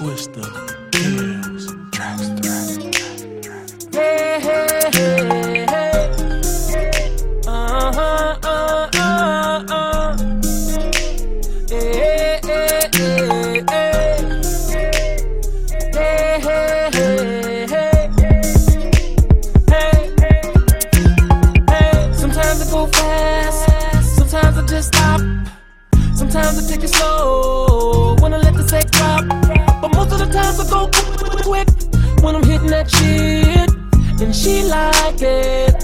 Sometimes I go fast, sometimes I just stop. Sometimes I take it slow, wanna let. But most of the times I go quick when I'm hitting that shit. And she like it,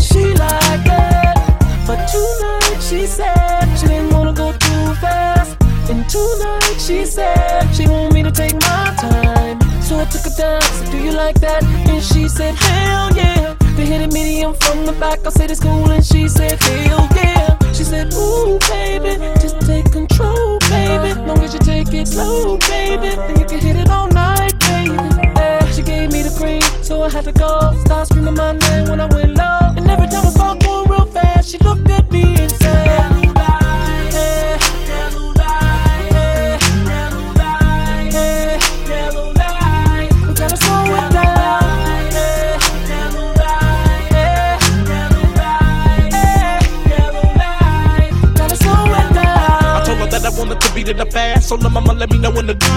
she like it. But tonight she said she didn't wanna go too fast. And tonight she said she want me to take my time. So I took her down, said, Do you like that? And she said, Hell yeah. They hit it medium from the back. I said it's cool, and she said, Hell yeah. She said, Ooh, baby, just take control, baby. Long as you take it slow, baby, Go. Start screaming my name when I went low. And every time I her going real fast, she looked at me and said, "Yeah, yeah, yeah, we gotta slow it down. Gotta slow it down. I told her that I wanted to beat it fast, so the mama let me know when to do.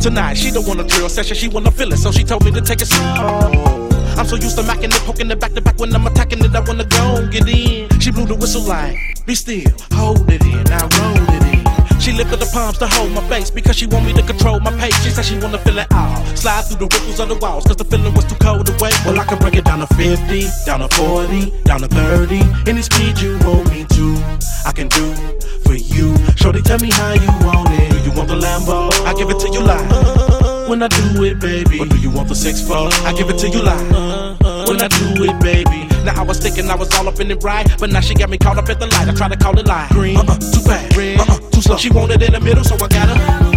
Tonight she don't want a drill session, she wanna feel it, so she told me to take it slow. I'm so used to macking it, poking it back to back when I'm attacking it. I wanna go get in. She blew the whistle like, be still, hold it in, now roll it in. She lifted the palms to hold my face because she want me to control my pace. She said she wanna feel it all. Slide through the ripples of the walls cause the feeling was too cold to wait. Well, I can break it down to 50, down to 40, down to 30. Any speed you want me to, I can do for you. Shorty, tell me how you want it. Do you want the Lambo? I give it to you like when I do it, baby. Or do you want the six four? I give it to you like uh, uh, when I do it, baby. Now I was thinking I was all up in it right, but now she got me caught up at the light. I try to call it light. Green, uh-uh, too fast. Red, uh-uh, too slow. She wanted in the middle, so I got her.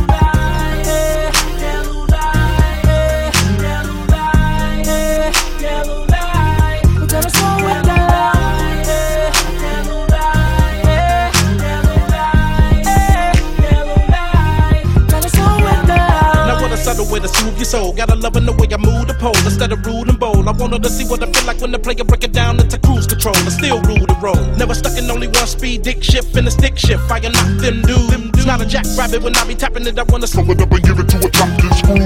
Way to soothe your soul. Gotta love in the way I move the pole instead of rude and bold. I wanted to see what I feel like when the player break it down into cruise control. I still rule the road. Never stuck in only one speed, dick shift and a stick shift. Fire knock them dudes. Not a jackrabbit when I be tapping it. I wanna slow it up and give it to a chocolate screw.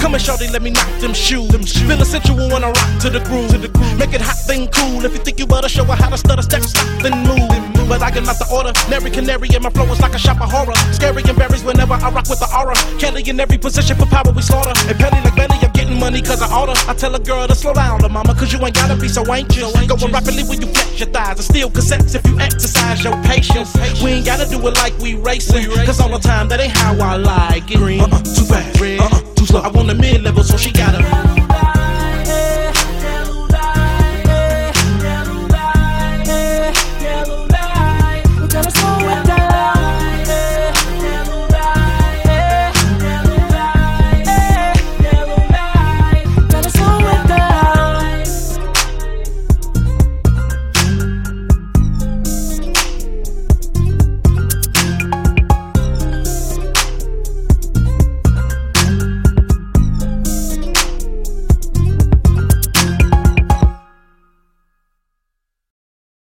Come and shorty, let me knock them shoes. Feel a sensual when I rock to the groove. Make it hot, then cool. If you think you better show her how to stutter, step, stop, then move. But I am not the order. Mary Canary and my flow is like a shop of horror. Scary and berries whenever I rock with the aura. Kelly in every position for power we slaughter. And petty like Betty, I'm getting money cause I order. I tell a girl to slow down, the mama, cause you ain't gotta be so anxious. Going rapidly when you flex your thighs. And steal cassettes if you exercise your patience. We ain't gotta do it like we racing. Cause all the time, that ain't how I like it. Green, uh-uh, too fast. Red, uh-uh, too slow. I want a mid level, so she gotta.